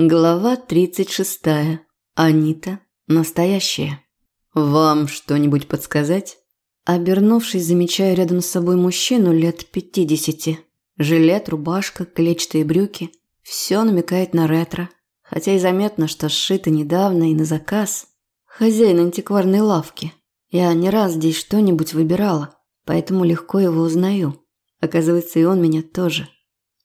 Глава 36. Анита. Настоящая. «Вам что-нибудь подсказать?» Обернувшись, замечаю рядом с собой мужчину лет пятидесяти. Жилет, рубашка, клетчатые брюки. Все намекает на ретро. Хотя и заметно, что сшито недавно и на заказ. Хозяин антикварной лавки. Я не раз здесь что-нибудь выбирала, поэтому легко его узнаю. Оказывается, и он меня тоже.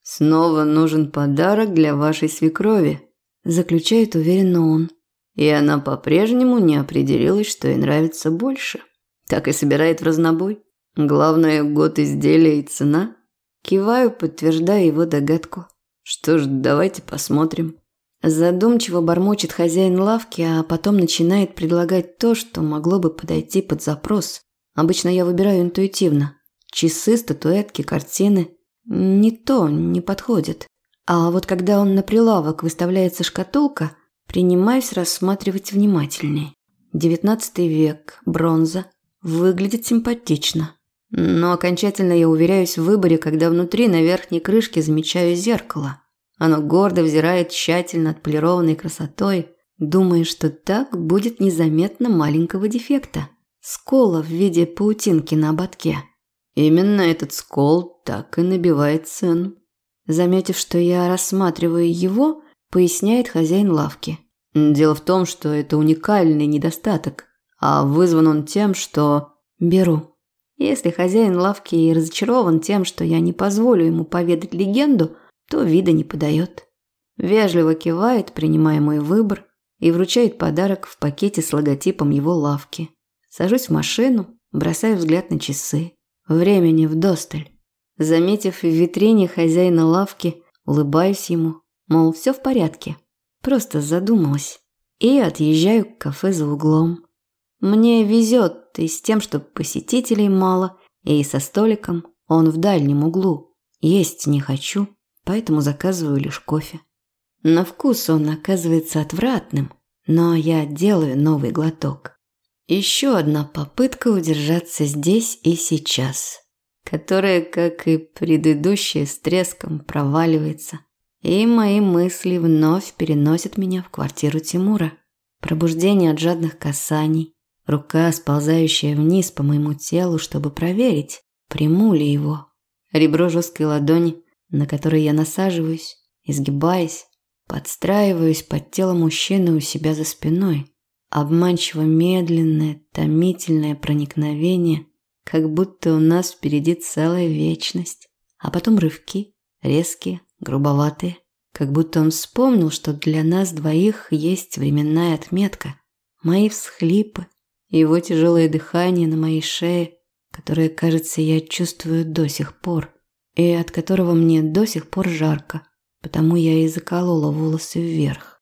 «Снова нужен подарок для вашей свекрови», – заключает уверенно он. И она по-прежнему не определилась, что ей нравится больше. Так и собирает в разнобой. Главное – год изделия и цена. Киваю, подтверждая его догадку. Что ж, давайте посмотрим. Задумчиво бормочет хозяин лавки, а потом начинает предлагать то, что могло бы подойти под запрос. Обычно я выбираю интуитивно. Часы, статуэтки, картины – не то, не подходит. А вот когда он на прилавок выставляется шкатулка, принимаюсь рассматривать внимательней. Девятнадцатый век, бронза. Выглядит симпатично. Но окончательно я уверяюсь в выборе, когда внутри на верхней крышке замечаю зеркало. Оно гордо взирает тщательно отполированной красотой, думая, что так будет незаметно маленького дефекта. Скола в виде паутинки на ободке. Именно этот скол так и набивает цену. Заметив, что я рассматриваю его, поясняет хозяин лавки. Дело в том, что это уникальный недостаток, а вызван он тем, что... Беру. Если хозяин лавки и разочарован тем, что я не позволю ему поведать легенду, то вида не подает. Вежливо кивает, принимая мой выбор, и вручает подарок в пакете с логотипом его лавки. Сажусь в машину, бросаю взгляд на часы. Времени вдосталь. Заметив в витрине хозяина лавки, улыбаюсь ему, мол, все в порядке. Просто задумалась. И отъезжаю к кафе за углом. Мне везет и с тем, что посетителей мало, и со столиком он в дальнем углу. Есть не хочу, поэтому заказываю лишь кофе. На вкус он оказывается отвратным, но я делаю новый глоток. Еще одна попытка удержаться здесь и сейчас, которая, как и предыдущая, с треском проваливается. И мои мысли вновь переносят меня в квартиру Тимура. Пробуждение от жадных касаний, рука, сползающая вниз по моему телу, чтобы проверить, приму ли его. Ребро жесткой ладони, на которой я насаживаюсь, изгибаясь, подстраиваюсь под тело мужчины у себя за спиной – обманчиво медленное, томительное проникновение, как будто у нас впереди целая вечность, а потом рывки, резкие, грубоватые, как будто он вспомнил, что для нас двоих есть временная отметка, мои всхлипы, его тяжелое дыхание на моей шее, которое, кажется, я чувствую до сих пор, и от которого мне до сих пор жарко, потому я и заколола волосы вверх.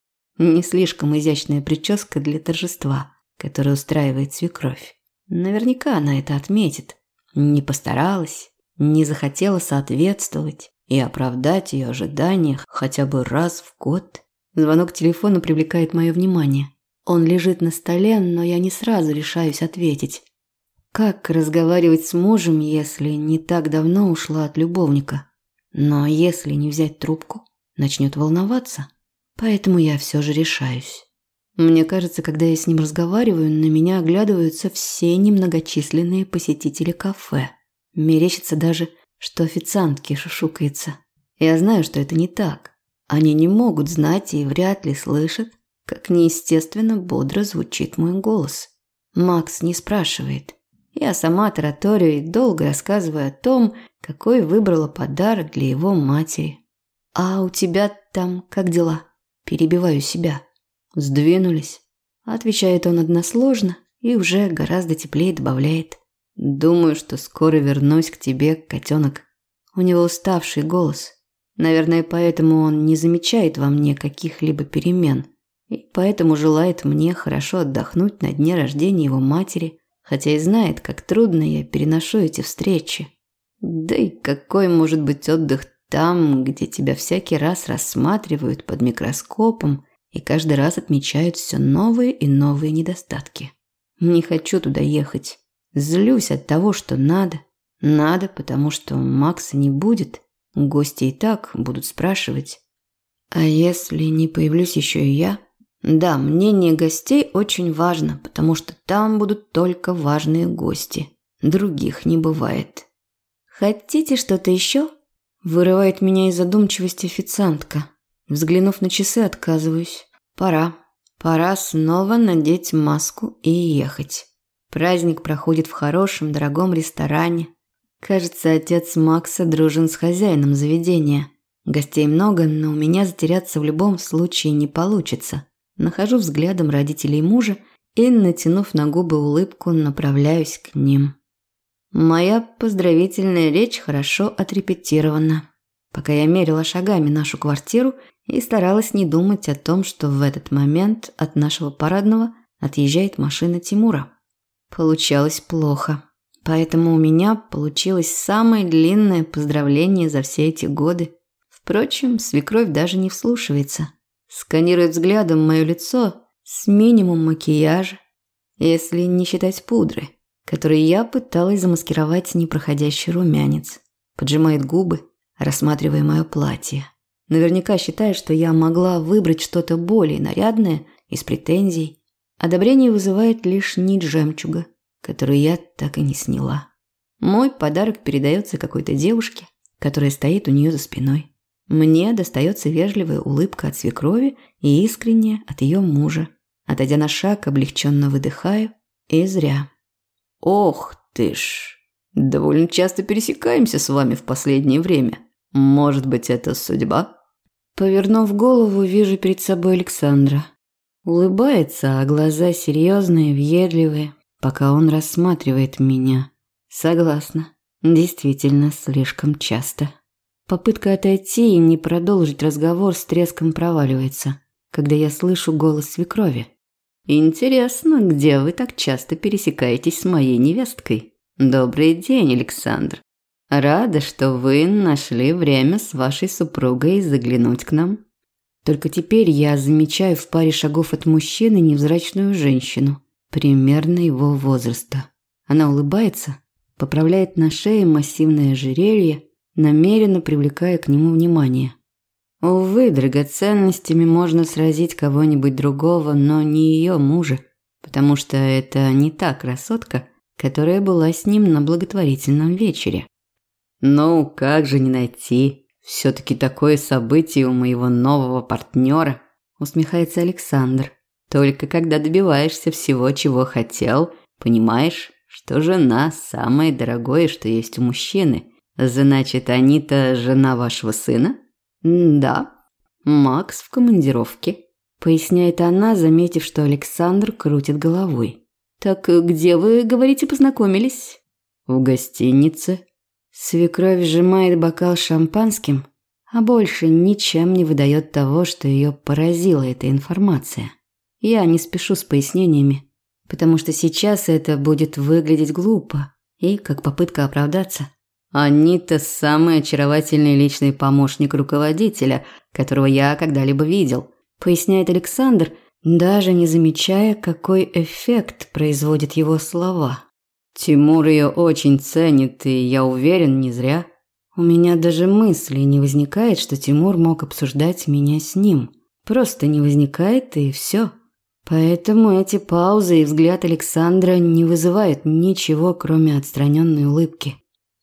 Не слишком изящная прическа для торжества, которое устраивает свекровь. Наверняка она это отметит. Не постаралась, не захотела соответствовать и оправдать ее ожидания хотя бы раз в год. Звонок телефона привлекает мое внимание. Он лежит на столе, но я не сразу решаюсь ответить. Как разговаривать с мужем, если не так давно ушла от любовника? Но если не взять трубку, начнет волноваться. Поэтому я все же решаюсь. Мне кажется, когда я с ним разговариваю, на меня оглядываются все немногочисленные посетители кафе. Мерещится даже, что официантки шушукаются. Я знаю, что это не так. Они не могут знать и вряд ли слышат, как неестественно бодро звучит мой голос. Макс не спрашивает. Я сама тараторю и долго рассказываю о том, какой выбрала подарок для его матери. «А у тебя там как дела?» Перебиваю себя. Сдвинулись. Отвечает он односложно и уже гораздо теплее добавляет. Думаю, что скоро вернусь к тебе, котенок. У него уставший голос. Наверное, поэтому он не замечает во мне каких-либо перемен. И поэтому желает мне хорошо отдохнуть на дне рождения его матери, хотя и знает, как трудно я переношу эти встречи. Да и какой может быть отдых там, где тебя всякий раз рассматривают под микроскопом и каждый раз отмечают все новые и новые недостатки. Не хочу туда ехать. Злюсь от того, что надо. Надо, потому что Макса не будет. Гости и так будут спрашивать. А если не появлюсь еще и я? Да, мнение гостей очень важно, потому что там будут только важные гости. Других не бывает. Хотите что-то еще? Вырывает меня из задумчивости официантка. Взглянув на часы, отказываюсь. Пора. Пора снова надеть маску и ехать. Праздник проходит в хорошем, дорогом ресторане. Кажется, отец Макса дружен с хозяином заведения. Гостей много, но у меня затеряться в любом случае не получится. Нахожу взглядом родителей мужа и, натянув на губы улыбку, направляюсь к ним. Моя поздравительная речь хорошо отрепетирована. Пока я мерила шагами нашу квартиру и старалась не думать о том, что в этот момент от нашего парадного отъезжает машина Тимура. Получалось плохо. Поэтому у меня получилось самое длинное поздравление за все эти годы. Впрочем, свекровь даже не вслушивается. Сканирует взглядом мое лицо с минимум макияжа, если не считать пудры, которой я пыталась замаскировать непроходящий румянец. Поджимает губы, рассматривая мое платье. Наверняка считает, что я могла выбрать что-то более нарядное, из претензий, Одобрение вызывает лишь нить жемчуга, которую я так и не сняла. Мой подарок передается какой-то девушке, которая стоит у нее за спиной. Мне достается вежливая улыбка от свекрови и искренняя от ее мужа. Отойдя на шаг, облегченно выдыхаю. И зря. «Ох ты ж! Довольно часто пересекаемся с вами в последнее время. Может быть, это судьба?» Повернув голову, вижу перед собой Александра. Улыбается, а глаза серьезные, въедливые, пока он рассматривает меня. Согласна. Действительно, слишком часто. Попытка отойти и не продолжить разговор с треском проваливается, когда я слышу голос свекрови. «Интересно, где вы так часто пересекаетесь с моей невесткой? Добрый день, Александр. Рада, что вы нашли время с вашей супругой заглянуть к нам. Только теперь я замечаю в паре шагов от мужчины невзрачную женщину, примерно его возраста. Она улыбается, поправляет на шее массивное ожерелье, намеренно привлекая к нему внимание. Увы, драгоценностями можно сразить кого-нибудь другого, но не ее мужа, потому что это не та красотка, которая была с ним на благотворительном вечере. Ну, как же не найти все-таки такое событие у моего нового партнера, усмехается Александр. Только когда добиваешься всего, чего хотел, понимаешь, что жена самое дорогое, что есть у мужчины. Значит, Анита жена вашего сына? Да. Макс в командировке, поясняет она, заметив, что Александр крутит головой. Так где вы, говорите, познакомились? В гостинице, Свекровь сжимает бокал шампанским, а больше ничем не выдает того, что ее поразила эта информация. Я не спешу с пояснениями, потому что сейчас это будет выглядеть глупо и как попытка оправдаться. Анита – самый очаровательный личный помощник руководителя, которого я когда-либо видел, поясняет Александр, даже не замечая, какой эффект производят его слова. Тимур ее очень ценит, и я уверен, не зря. У меня даже мысли не возникает, что Тимур мог обсуждать меня с ним. Просто не возникает, и все. Поэтому эти паузы и взгляд Александра не вызывают ничего, кроме отстраненной улыбки.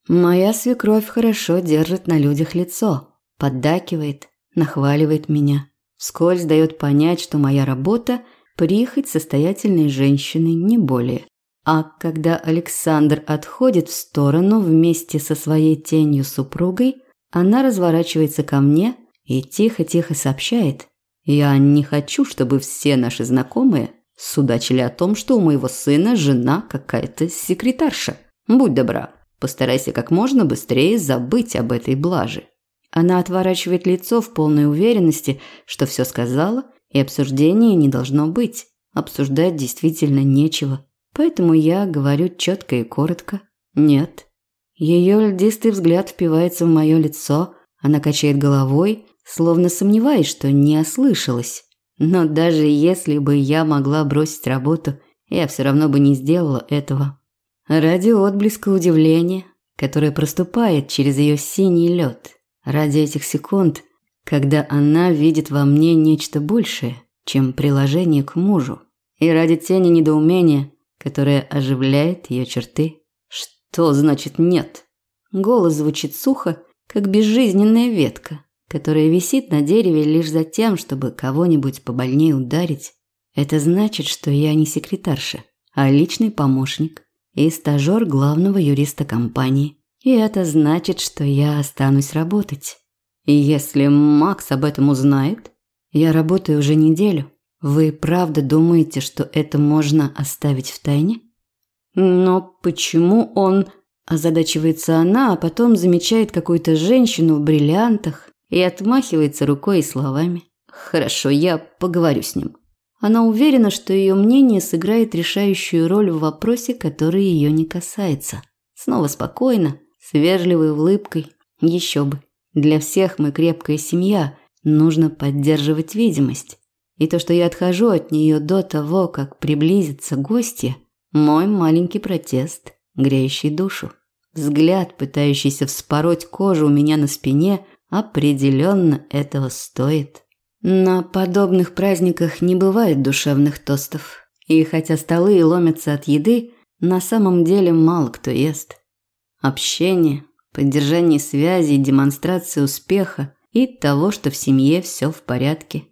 Моя свекровь хорошо держит на людях лицо, поддакивает, нахваливает меня. Вскользь дает понять, что моя работа – прихоть состоятельной женщины, не более. А когда Александр отходит в сторону вместе со своей тенью супругой, она разворачивается ко мне и тихо-тихо сообщает. «Я не хочу, чтобы все наши знакомые судачили о том, что у моего сына жена какая-то секретарша. Будь добра, постарайся как можно быстрее забыть об этой блаже». Она отворачивает лицо в полной уверенности, что все сказала, и обсуждения не должно быть. Обсуждать действительно нечего. Поэтому я говорю четко и коротко «нет». Ее льдистый взгляд впивается в мое лицо, она качает головой, словно сомневаясь, что не ослышалась. Но даже если бы я могла бросить работу, я все равно бы не сделала этого. Ради отблеска удивления, которое проступает через ее синий лед, ради этих секунд, когда она видит во мне нечто большее, чем приложение к мужу, и ради тени недоумения, которое оживляет ее черты. Что значит нет? Голос звучит сухо, как безжизненная ветка, которая висит на дереве лишь за тем, чтобы кого-нибудь побольнее ударить. Это значит, что я не секретарша, а личный помощник и стажер главного юриста компании. И это значит, что я останусь работать. И если Макс об этом узнает, я работаю уже неделю. Вы правда думаете, что это можно оставить в тайне? Но почему он озадачивается она, а потом замечает какую-то женщину в бриллиантах и отмахивается рукой и словами: "Хорошо, я поговорю с ним". Она уверена, что ее мнение сыграет решающую роль в вопросе, который ее не касается. Снова спокойно, с вежливой улыбкой. Еще бы. Для всех мы крепкая семья, нужно поддерживать видимость. И то, что я отхожу от нее до того, как приблизится гостья, мой маленький протест, греющий душу. Взгляд, пытающийся вспороть кожу у меня на спине, определенно этого стоит. На подобных праздниках не бывает душевных тостов. И хотя столы ломятся от еды, на самом деле мало кто ест. Общение, поддержание связи, демонстрация успеха и того, что в семье все в порядке.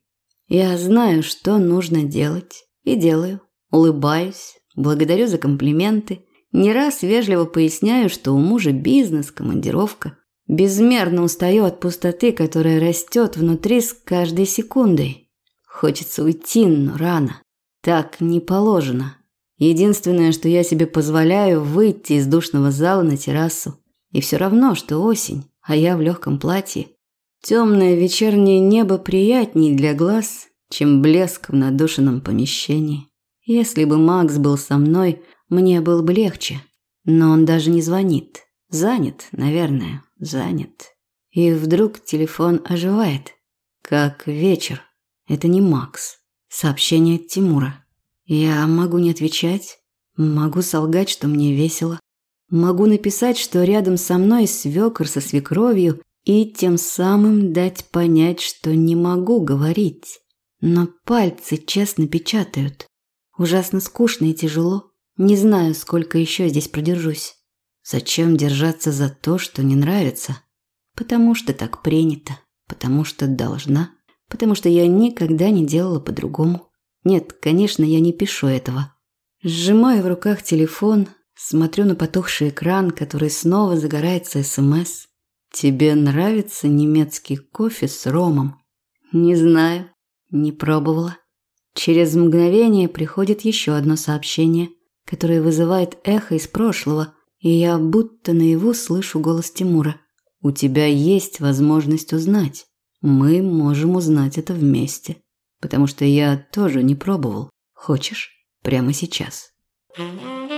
Я знаю, что нужно делать, и делаю. Улыбаюсь, благодарю за комплименты, не раз вежливо поясняю, что у мужа бизнес, командировка, Безмерно устаю от пустоты, которая растет внутри с каждой секундой. Хочется уйти, но рано. Так не положено. Единственное, что я себе позволяю, выйти из душного зала на террасу. И все равно, что осень, а я в легком платье. Темное вечернее небо приятнее для глаз, чем блеск в надушенном помещении. Если бы Макс был со мной, мне было бы легче. Но он даже не звонит. Занят, наверное занят. И вдруг телефон оживает. Как вечер. Это не Макс. Сообщение от Тимура. Я могу не отвечать. Могу солгать, что мне весело. Могу написать, что рядом со мной свекр со свекровью, и тем самым дать понять, что не могу говорить. Но пальцы честно печатают. Ужасно скучно и тяжело. Не знаю, сколько еще здесь продержусь. Зачем держаться за то, что не нравится? Потому что так принято, потому что должна, потому что я никогда не делала по-другому. Нет, конечно, я не пишу этого. Сжимаю в руках телефон, смотрю на потухший экран, который снова загорается СМС. Тебе нравится немецкий кофе с ромом? Не знаю, не пробовала. Через мгновение приходит еще одно сообщение, которое вызывает эхо из прошлого, и я будто наяву слышу голос Тимура. «У тебя есть возможность узнать. Мы можем узнать это вместе. Потому что я тоже не пробовал. Хочешь? Прямо сейчас». Mm-hmm.